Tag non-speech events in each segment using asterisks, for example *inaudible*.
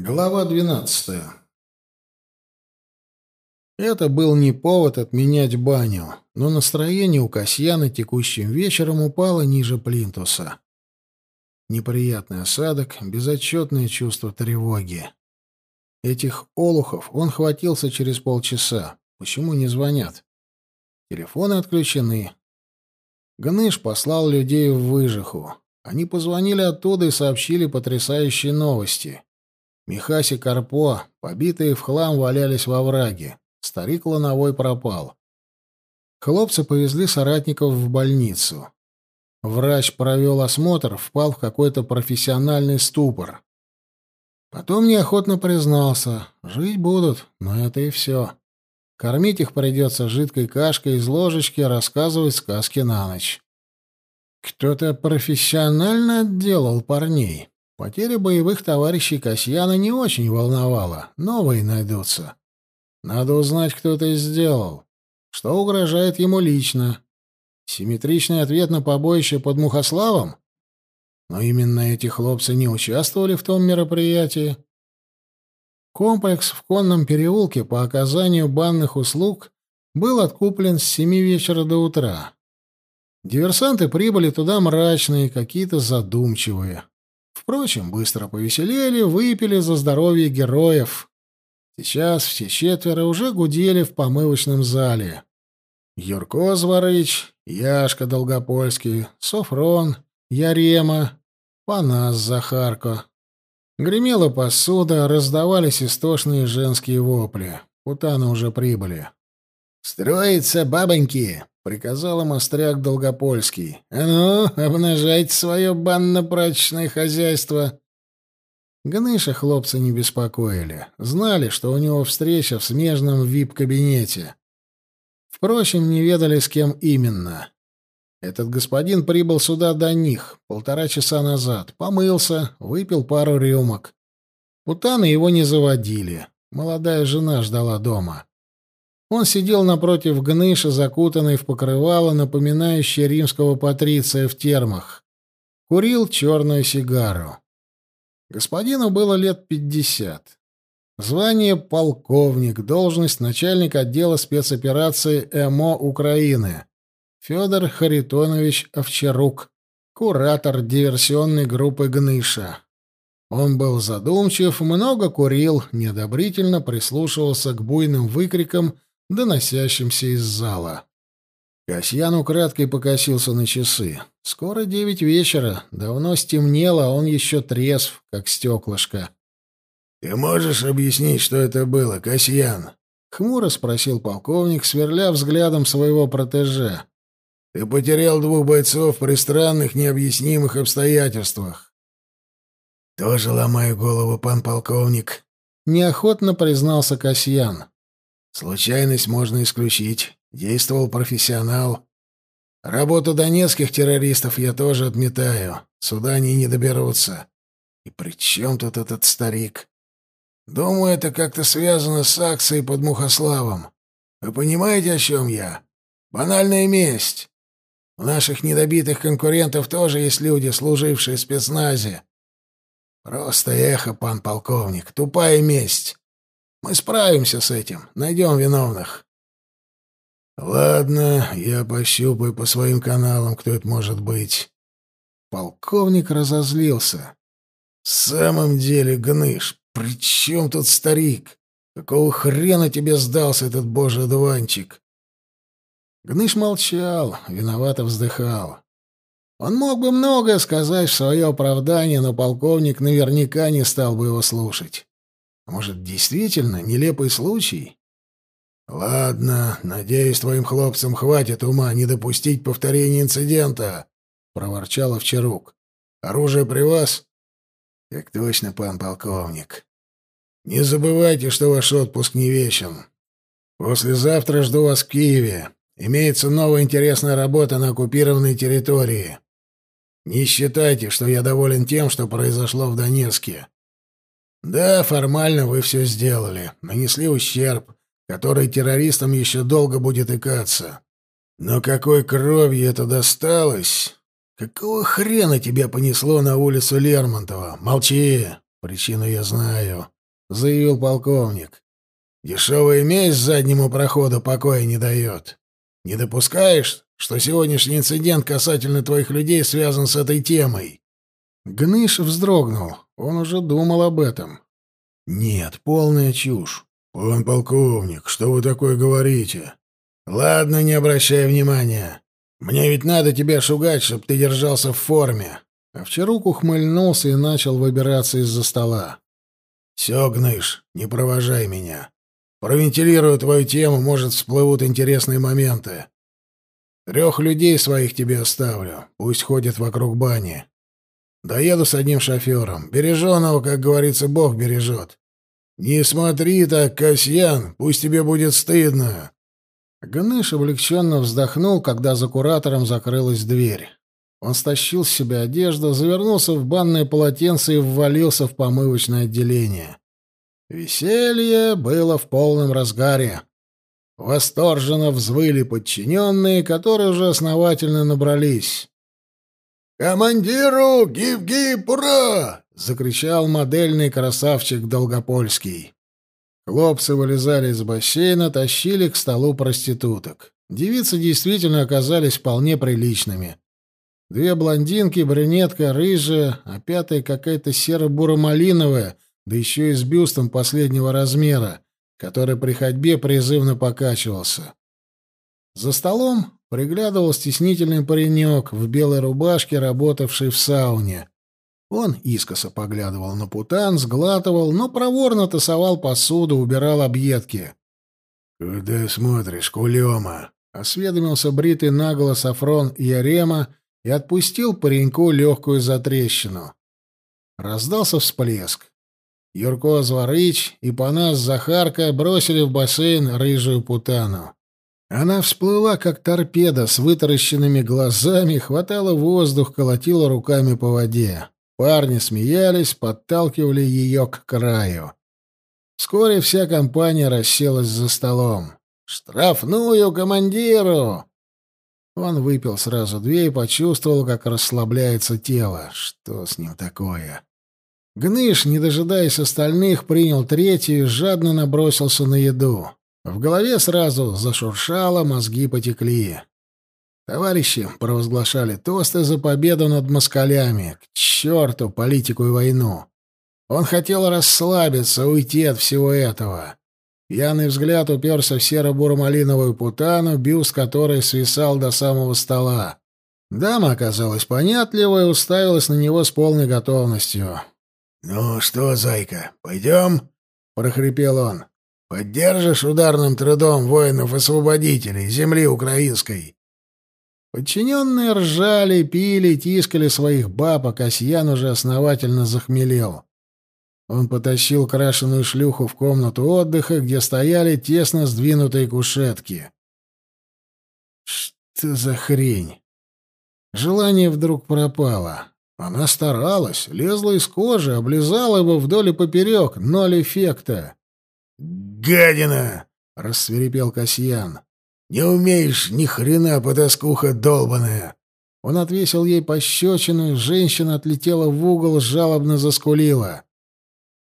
Глава двенадцатая. Это был не повод отменять баню, но настроение у Касьяна текущим вечером упало ниже плинтуса. Неприятный осадок, безотчетное чувство тревоги. Этих олухов он хватился через полчаса. Почему не звонят? Телефоны отключены. Гныш послал людей в выжиху. Они позвонили оттуда и сообщили потрясающие новости — Михаси Карпо, побитые в хлам, валялись во враге. Старик Лановой пропал. Хлопцы повезли соратников в больницу. Врач провел осмотр, впал в какой-то профессиональный ступор. Потом неохотно признался. Жить будут, но это и все. Кормить их придется жидкой кашкой из ложечки, рассказывать сказки на ночь. Кто-то профессионально отделал парней. Потеря боевых товарищей Касьяна не очень волновала. Новые найдутся. Надо узнать, кто это сделал. Что угрожает ему лично. Симметричный ответ на побоище под Мухославом? Но именно эти хлопцы не участвовали в том мероприятии. Комплекс в конном переулке по оказанию банных услуг был откуплен с семи вечера до утра. Диверсанты прибыли туда мрачные, какие-то задумчивые. Впрочем, быстро повеселели, выпили за здоровье героев. Сейчас все четверо уже гудели в помывочном зале. Юрко Зворыч, Яшка Долгопольский, Софрон, Ярема, Панас Захарко. Гремела посуда, раздавались истошные женские вопли. Путаны уже прибыли. «Строится, бабоньки!» Приказал им остряк Долгопольский. «А ну, обнажайте свое банно-прачечное хозяйство!» Гныша хлопцы не беспокоили. Знали, что у него встреча в смежном вип-кабинете. Впрочем, не ведали, с кем именно. Этот господин прибыл сюда до них полтора часа назад, помылся, выпил пару рюмок. Путаны его не заводили. Молодая жена ждала дома. Он сидел напротив Гныша, закутанный в покрывало, напоминающее римского патриция в термах. Курил черную сигару. Господину было лет пятьдесят. Звание полковник, должность начальник отдела спецоперации ЭМО Украины. Федор Харитонович Овчарук, куратор диверсионной группы Гныша. Он был задумчив, много курил, неодобрительно прислушивался к буйным выкрикам доносящимся из зала. Касьян украдкой покосился на часы. Скоро девять вечера, давно стемнело, а он еще трезв, как стеклышко. «Ты можешь объяснить, что это было, Касьян?» — хмуро спросил полковник, сверля взглядом своего протеже. «Ты потерял двух бойцов при странных, необъяснимых обстоятельствах». «Тоже ломаю голову, пан полковник», — неохотно признался Касьян. Случайность можно исключить. Действовал профессионал. Работу донецких террористов я тоже отметаю. Сюда они не доберутся. И при чем тут этот старик? Думаю, это как-то связано с акцией под Мухославом. Вы понимаете, о чем я? Банальная месть. У наших недобитых конкурентов тоже есть люди, служившие в спецназе. Просто эхо, пан полковник, тупая месть. Мы справимся с этим, найдем виновных. Ладно, я пощупаю по своим каналам, кто это может быть. Полковник разозлился. В самом деле, Гныш, при чем тут старик? Какого хрена тебе сдался этот божий одуванчик? Гныш молчал, виновато вздыхал. Он мог бы многое сказать в свое оправдание, но полковник наверняка не стал бы его слушать. Может, действительно нелепый случай? Ладно, надеюсь, твоим хлопцам хватит ума не допустить повторения инцидента, проворчал Овчарук. Оружие при вас? Так точно, пан полковник. Не забывайте, что ваш отпуск не вечен. Послезавтра жду вас в Киеве. Имеется новая интересная работа на оккупированной территории. Не считайте, что я доволен тем, что произошло в Донецке. Да, формально вы все сделали, нанесли ущерб, который террористам еще долго будет икаться. Но какой кровью это досталось? Какого хрена тебя понесло на улицу Лермонтова? Молчи, Причину я знаю, заявил полковник. Дешевая месть заднему проходу покоя не дает. Не допускаешь, что сегодняшний инцидент касательно твоих людей связан с этой темой? Гныш вздрогнул. Он уже думал об этом. Нет, полная чушь. «Пан полковник, что вы такое говорите?» «Ладно, не обращай внимания. Мне ведь надо тебя шугать, чтоб ты держался в форме». Овчарук ухмыльнулся и начал выбираться из-за стола. «Все, Гныш, не провожай меня. Провентилирую твою тему, может, всплывут интересные моменты. Трех людей своих тебе оставлю, пусть ходят вокруг бани. Доеду с одним шофером. Береженого, как говорится, Бог бережет. Не смотри так, Касьян, пусть тебе будет стыдно. Ганыш облегченно вздохнул, когда за куратором закрылась дверь. Он стащил с себя одежду, завернулся в банное полотенце и ввалился в помывочное отделение. Веселье было в полном разгаре. Восторженно взвыли подчиненные, которые уже основательно набрались. «Командиру! Гиб-гиб! Ура!» — закричал модельный красавчик Долгопольский. Хлопцы вылезали из бассейна, тащили к столу проституток. Девицы действительно оказались вполне приличными. Две блондинки, брюнетка, рыжая, а пятая какая-то серо-буро-малиновая, да еще и с бюстом последнего размера, который при ходьбе призывно покачивался. За столом приглядывал стеснительный паренек в белой рубашке, работавший в сауне. Он искоса поглядывал на путан, сглатывал, но проворно тасовал посуду, убирал объедки. «Куда смотришь, кулема?» — осведомился бритый наголо Сафрон Ярема и отпустил пареньку легкую затрещину. Раздался всплеск. Юрко Зворыч и Панас Захарка бросили в бассейн рыжую путану. Она всплыла, как торпеда, с вытаращенными глазами, хватала воздух, колотила руками по воде. Парни смеялись, подталкивали ее к краю. Вскоре вся компания расселась за столом. «Штрафную командиру!» Он выпил сразу две и почувствовал, как расслабляется тело. Что с ним такое? Гныш, не дожидаясь остальных, принял третью и жадно набросился на еду. В голове сразу зашуршало, мозги потекли. Товарищи провозглашали тосты за победу над москалями. К черту политику и войну. Он хотел расслабиться, уйти от всего этого. Пьяный взгляд уперся в серо-буро-малиновую путану, бюст которой свисал до самого стола. Дама оказалась понятливой и уставилась на него с полной готовностью. «Ну что, зайка, пойдем?» — прохрипел он. «Поддержишь ударным трудом воинов-освободителей земли украинской?» Подчиненные ржали, пили, тискали своих баб, а Касьян уже основательно захмелел. Он потащил крашеную шлюху в комнату отдыха, где стояли тесно сдвинутые кушетки. Что за хрень? Желание вдруг пропало. Она старалась, лезла из кожи, облизала его вдоль и поперек, ноль эффекта. «Гадина!» — рассверепел Касьян. Не умеешь ни хрена, потаскуха долбаная. Он отвесил ей пощечину, женщина отлетела в угол, жалобно заскулила.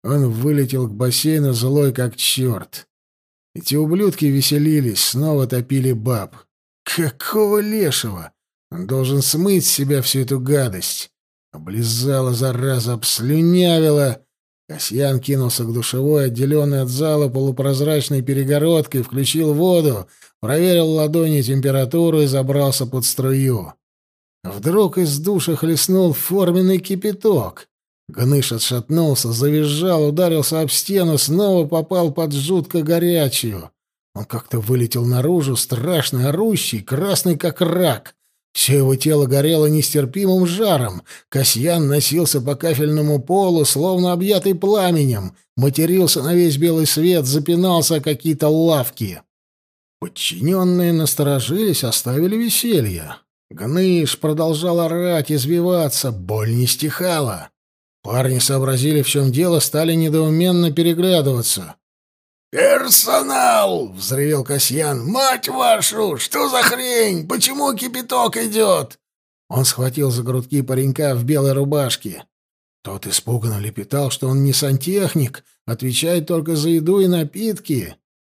Он вылетел к бассейну злой как черт. Эти ублюдки веселились, снова топили баб. Какого лешего? Он должен смыть с себя всю эту гадость. Облизала, зараза, обслюнявила. Касьян кинулся к душевой, отделенной от зала полупрозрачной перегородкой, включил воду, проверил ладони температуру и забрался под струю. Вдруг из душа хлестнул форменный кипяток. Гныш отшатнулся, завизжал, ударился об стену, снова попал под жутко горячую. Он как-то вылетел наружу, страшный, орущий, красный как рак. Все его тело горело нестерпимым жаром. Касьян носился по кафельному полу, словно объятый пламенем, матерился на весь белый свет, запинался о какие-то лавки. Подчиненные насторожились, оставили веселье. Гныш продолжал орать, извиваться, боль не стихала. Парни сообразили, в чем дело, стали недоуменно переглядываться. «Персонал!» — взревел Касьян. «Мать вашу! Что за хрень? Почему кипяток идет?» Он схватил за грудки паренька в белой рубашке. Тот испуганно лепетал, что он не сантехник, отвечает только за еду и напитки.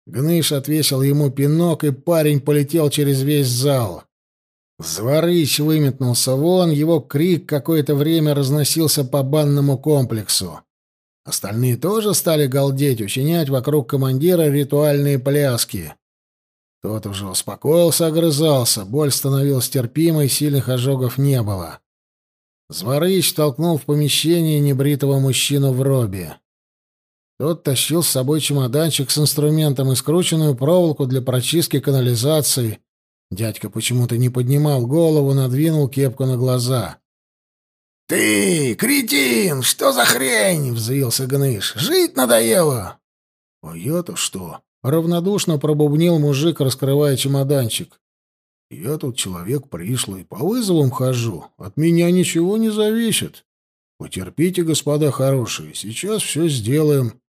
Гныш отвесил ему пинок, и парень полетел через весь зал. Зворыч выметнулся вон, его крик какое-то время разносился по банному комплексу. Остальные тоже стали галдеть, учинять вокруг командира ритуальные пляски. Тот уже успокоился, огрызался, боль становилась терпимой, сильных ожогов не было. Зворыч толкнул в помещение небритого мужчину в робе. Тот тащил с собой чемоданчик с инструментом и скрученную проволоку для прочистки канализации. Дядька почему-то не поднимал голову, надвинул кепку на глаза. «Ты, кретин, что за хрень?» — взвился Гныш. «Жить надоело!» «А я-то что?» — равнодушно пробубнил мужик, раскрывая чемоданчик. «Я тут человек пришлый, по вызовам хожу. От меня ничего не зависит. Потерпите, господа хорошие, сейчас все сделаем».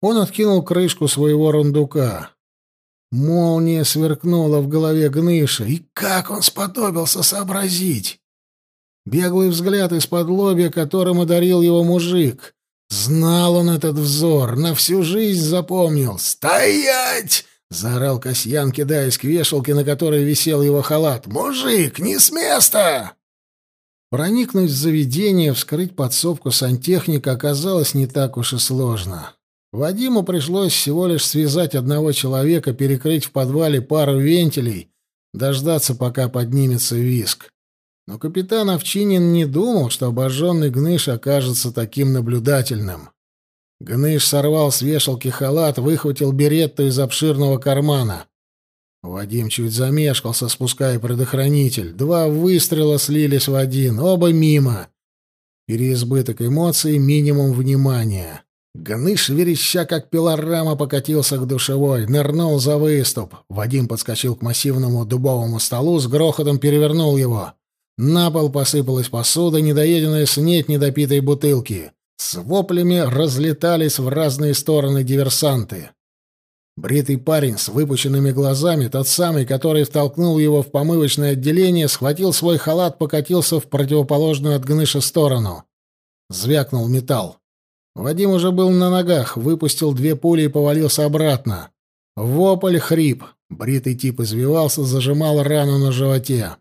Он откинул крышку своего рундука. Молния сверкнула в голове Гныша. И как он сподобился сообразить? Беглый взгляд из-под лобья, которым одарил его мужик. Знал он этот взор, на всю жизнь запомнил. «Стоять!» — заорал Касьян, кидаясь к вешалке, на которой висел его халат. «Мужик, не с места!» Проникнуть в заведение, вскрыть подсобку сантехника оказалось не так уж и сложно. Вадиму пришлось всего лишь связать одного человека, перекрыть в подвале пару вентилей, дождаться, пока поднимется виск. Но капитан Овчинин не думал, что обожженный Гныш окажется таким наблюдательным. Гныш сорвал с вешалки халат, выхватил беретту из обширного кармана. Вадим чуть замешкался, спуская предохранитель. Два выстрела слились в один, оба мимо. Переизбыток эмоций, минимум внимания. Гныш, вереща как пилорама, покатился к душевой, нырнул за выступ. Вадим подскочил к массивному дубовому столу, с грохотом перевернул его. На пол посыпалась посуда, недоеденная снеть недопитой бутылки. С воплями разлетались в разные стороны диверсанты. Бритый парень с выпученными глазами, тот самый, который втолкнул его в помывочное отделение, схватил свой халат, покатился в противоположную от Гныша сторону. Звякнул металл. Вадим уже был на ногах, выпустил две пули и повалился обратно. Вопль, хрип. Бритый тип извивался, зажимал рану на животе.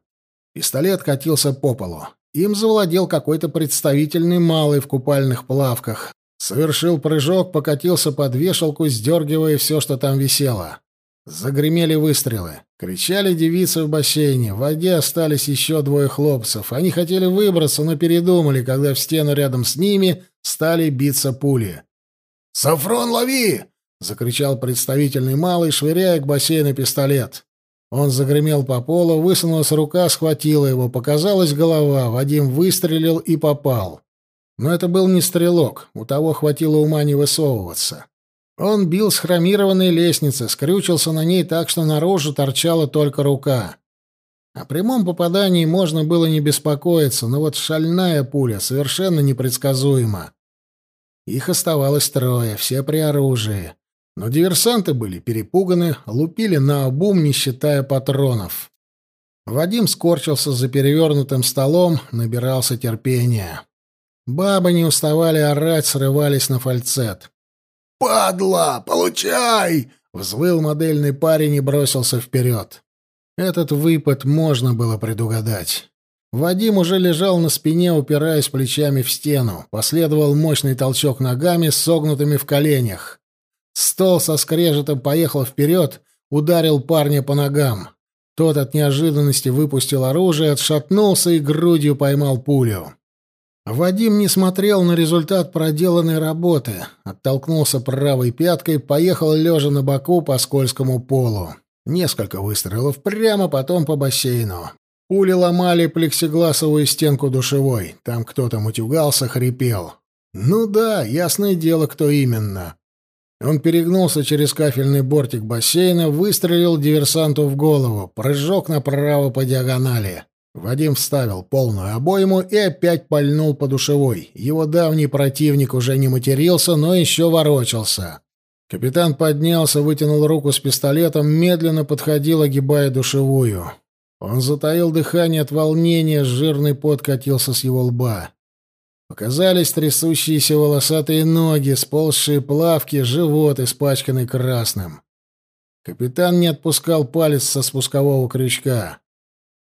Пистолет катился по полу. Им завладел какой-то представительный малый в купальных плавках. Совершил прыжок, покатился под вешалку, сдергивая все, что там висело. Загремели выстрелы. Кричали девицы в бассейне. В воде остались еще двое хлопцев. Они хотели выбраться, но передумали, когда в стену рядом с ними стали биться пули. «Сафрон, лови!» — закричал представительный малый, швыряя к бассейну пистолет. Он загремел по полу, высунулась рука, схватила его, показалась голова, Вадим выстрелил и попал. Но это был не стрелок, у того хватило ума не высовываться. Он бил с хромированной лестницы, скрючился на ней так, что наружу торчала только рука. О прямом попадании можно было не беспокоиться, но вот шальная пуля совершенно непредсказуема. Их оставалось трое, все при оружии. Но диверсанты были перепуганы, лупили на обум, не считая патронов. Вадим скорчился за перевернутым столом, набирался терпения. Бабы не уставали орать, срывались на фальцет. «Падла! Получай!» — взвыл модельный парень и бросился вперед. Этот выпад можно было предугадать. Вадим уже лежал на спине, упираясь плечами в стену. Последовал мощный толчок ногами, согнутыми в коленях. Стол со скрежетом поехал вперед, ударил парня по ногам. Тот от неожиданности выпустил оружие, отшатнулся и грудью поймал пулю. Вадим не смотрел на результат проделанной работы, оттолкнулся правой пяткой, поехал лежа на боку по скользкому полу. Несколько выстрелов прямо потом по бассейну. Пули ломали плексигласовую стенку душевой. Там кто-то мутюгался, хрипел. Ну да, ясное дело, кто именно. Он перегнулся через кафельный бортик бассейна, выстрелил диверсанту в голову, прыжок направо по диагонали. Вадим вставил полную обойму и опять пальнул по душевой. Его давний противник уже не матерился, но еще ворочался. Капитан поднялся, вытянул руку с пистолетом, медленно подходил, огибая душевую. Он затаил дыхание от волнения, жирный пот катился с его лба. Показались трясущиеся волосатые ноги, сползшие плавки, живот, испачканный красным. Капитан не отпускал палец со спускового крючка.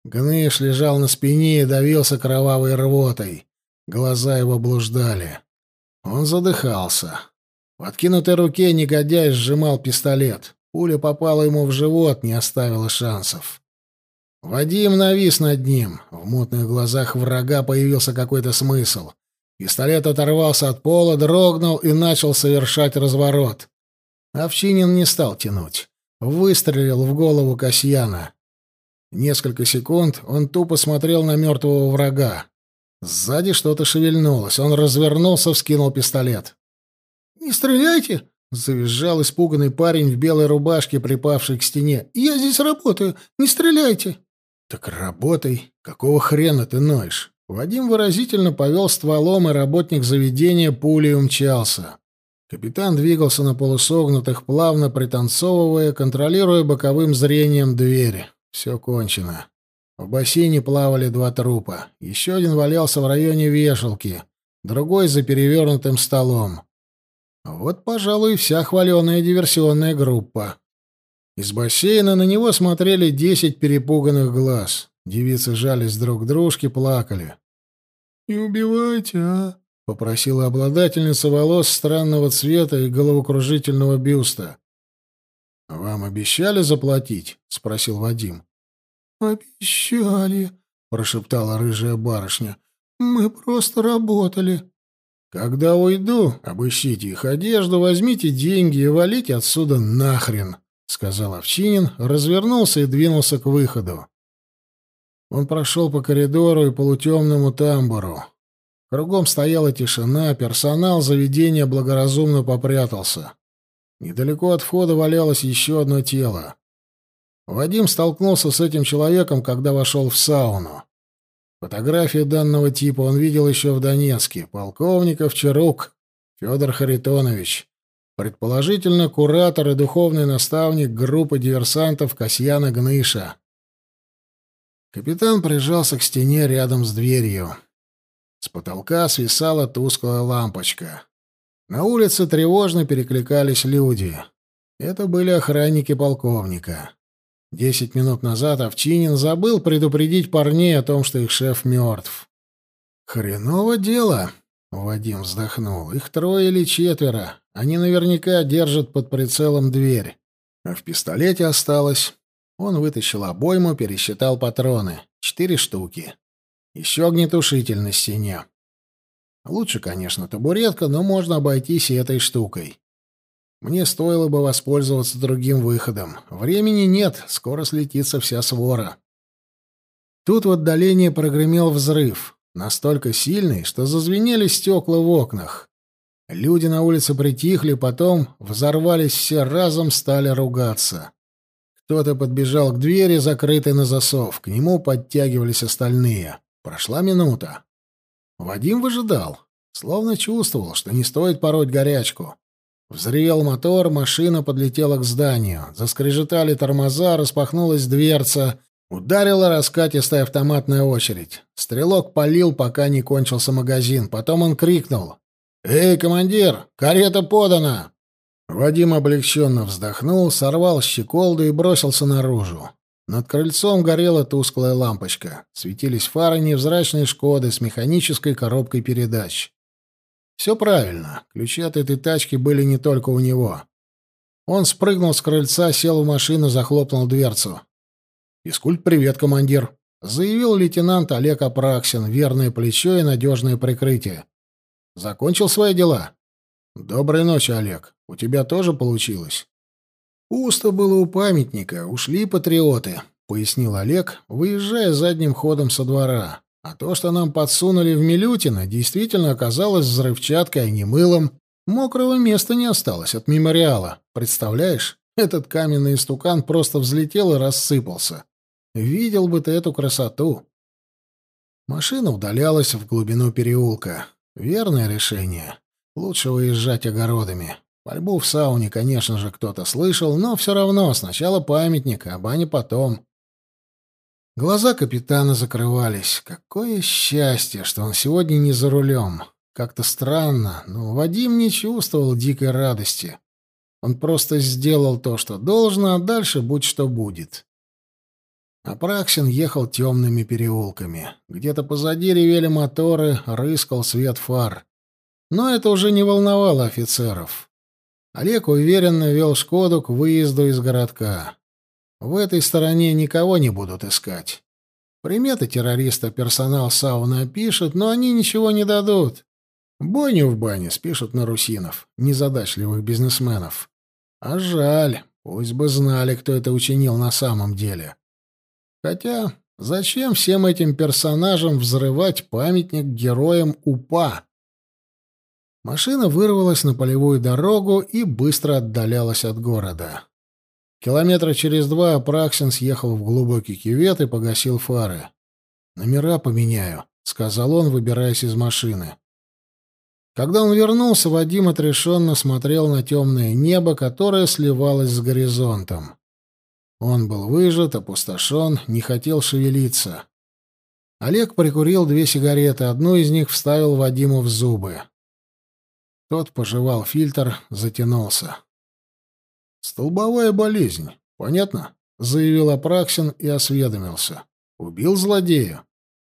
Гныш лежал на спине и давился кровавой рвотой. Глаза его блуждали. Он задыхался. В откинутой руке негодяй сжимал пистолет. Пуля попала ему в живот, не оставила шансов. Вадим навис над ним. В мутных глазах врага появился какой-то смысл. Пистолет оторвался от пола, дрогнул и начал совершать разворот. Овчинин не стал тянуть. Выстрелил в голову Касьяна. Несколько секунд он тупо смотрел на мертвого врага. Сзади что-то шевельнулось. Он развернулся, вскинул пистолет. «Не стреляйте!» — завизжал испуганный парень в белой рубашке, припавший к стене. «Я здесь работаю! Не стреляйте!» «Так работай! Какого хрена ты ноешь?» Вадим выразительно повел стволом, и работник заведения пулей умчался. Капитан двигался на полусогнутых, плавно пританцовывая, контролируя боковым зрением двери. Все кончено. В бассейне плавали два трупа. Еще один валялся в районе вешалки, другой за перевернутым столом. Вот, пожалуй, вся хваленая диверсионная группа. Из бассейна на него смотрели десять перепуганных глаз. Девицы жались друг к дружке, плакали. «Не убивайте, а?» — попросила обладательница волос странного цвета и головокружительного бюста. «Вам обещали заплатить?» — спросил Вадим. «Обещали», — прошептала рыжая барышня. «Мы просто работали». «Когда уйду, обыщите их одежду, возьмите деньги и валите отсюда нахрен», — сказал Овчинин, развернулся и двинулся к выходу. Он прошел по коридору и полутемному тамбуру. Кругом стояла тишина, персонал заведения благоразумно попрятался. Недалеко от входа валялось еще одно тело. Вадим столкнулся с этим человеком, когда вошел в сауну. Фотографию данного типа он видел еще в Донецке. Полковников Чарук Федор Харитонович. Предположительно, куратор и духовный наставник группы диверсантов Касьяна Гныша. Капитан прижался к стене рядом с дверью. С потолка свисала тусклая лампочка. На улице тревожно перекликались люди. Это были охранники полковника. Десять минут назад Овчинин забыл предупредить парней о том, что их шеф мертв. «Хреново дело», — Вадим вздохнул. «Их трое или четверо. Они наверняка держат под прицелом дверь. А в пистолете осталось он вытащил обойму, пересчитал патроны. Четыре штуки. Еще огнетушитель на стене. Лучше, конечно, табуретка, но можно обойтись и этой штукой. Мне стоило бы воспользоваться другим выходом. Времени нет, скоро слетится вся свора. Тут в отдалении прогремел взрыв, настолько сильный, что зазвенели стекла в окнах. Люди на улице притихли, потом взорвались все разом, стали ругаться. Кто-то подбежал к двери, закрытой на засов. К нему подтягивались остальные. Прошла минута. Вадим выжидал, словно чувствовал, что не стоит пороть горячку. Взревел мотор, машина подлетела к зданию. Заскрежетали тормоза, распахнулась дверца. Ударила раскатистая автоматная очередь. Стрелок палил, пока не кончился магазин. Потом он крикнул. «Эй, командир, карета подана!» Вадим облегченно вздохнул, сорвал щеколду и бросился наружу. Над крыльцом горела тусклая лампочка. Светились фары невзрачной «Шкоды» с механической коробкой передач. Все правильно. Ключи от этой тачки были не только у него. Он спрыгнул с крыльца, сел в машину, захлопнул дверцу. «Искульт, привет, командир», — заявил лейтенант Олег Апраксин, верное плечо и надежное прикрытие. «Закончил свои дела?» «Доброй ночи, Олег. У тебя тоже получилось?» «Пусто было у памятника. Ушли патриоты», — пояснил Олег, выезжая задним ходом со двора. «А то, что нам подсунули в Милютино, действительно оказалось взрывчаткой, а не мылом. Мокрого места не осталось от мемориала. Представляешь, этот каменный истукан просто взлетел и рассыпался. Видел бы ты эту красоту!» Машина удалялась в глубину переулка. Верное решение. Лучше выезжать огородами. Пальбу в сауне, конечно же, кто-то слышал, но все равно сначала памятник, а баня потом. Глаза капитана закрывались. Какое счастье, что он сегодня не за рулем. Как-то странно, но Вадим не чувствовал дикой радости. Он просто сделал то, что должно, а дальше будь что будет. Апраксин ехал темными переулками. Где-то позади ревели моторы, рыскал свет фар. Но это уже не волновало офицеров. Олег уверенно вел «Шкоду» к выезду из городка. В этой стороне никого не будут искать. Приметы террориста персонал сауны пишет, но они ничего не дадут. Бойню в бане спишут на русинов, незадачливых бизнесменов. А жаль, пусть бы знали, кто это учинил на самом деле. Хотя зачем всем этим персонажам взрывать памятник героям УПА? Машина вырвалась на полевую дорогу и быстро отдалялась от города. Километра через два Апраксин съехал в глубокий кювет и погасил фары. «Номера поменяю», — сказал он, выбираясь из машины. Когда он вернулся, Вадим отрешенно смотрел на темное небо, которое сливалось с горизонтом. Он был выжат, опустошен, не хотел шевелиться. Олег прикурил две сигареты, одну из них вставил Вадиму в зубы. Тот пожевал фильтр, затянулся. «Столбовая болезнь, понятно?» — заявил Апраксин и осведомился. «Убил злодея?»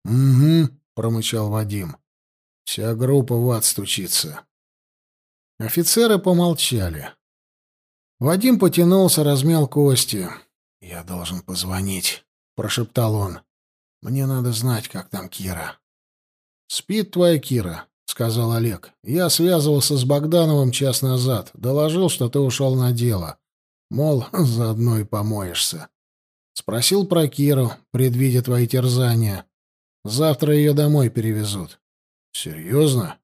«Угу», — промычал Вадим. «Вся группа в ад стучится». Офицеры помолчали. Вадим потянулся, размял кости. «Я должен позвонить», — прошептал он. «Мне надо знать, как там Кира». «Спит твоя Кира», — сказал Олег. «Я связывался с Богдановым час назад. Доложил, что ты ушел на дело. Мол, *laughs* заодно и помоешься. Спросил про Киру, предвидя твои терзания. Завтра ее домой перевезут». «Серьезно?»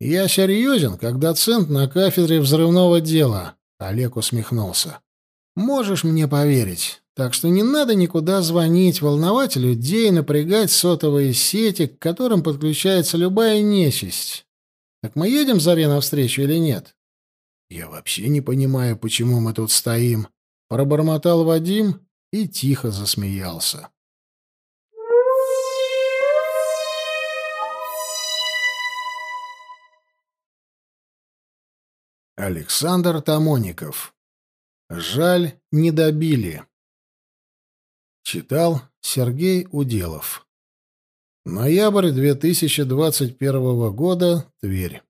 «Я серьезен, как доцент на кафедре взрывного дела», — Олег усмехнулся. Можешь мне поверить. Так что не надо никуда звонить, волновать людей, напрягать сотовые сети, к которым подключается любая нечисть. Так мы едем Заре навстречу или нет? Я вообще не понимаю, почему мы тут стоим, пробормотал Вадим и тихо засмеялся. Александр Тамоников Жаль, не добили. Читал Сергей Уделов. Ноябрь 2021 года. Тверь.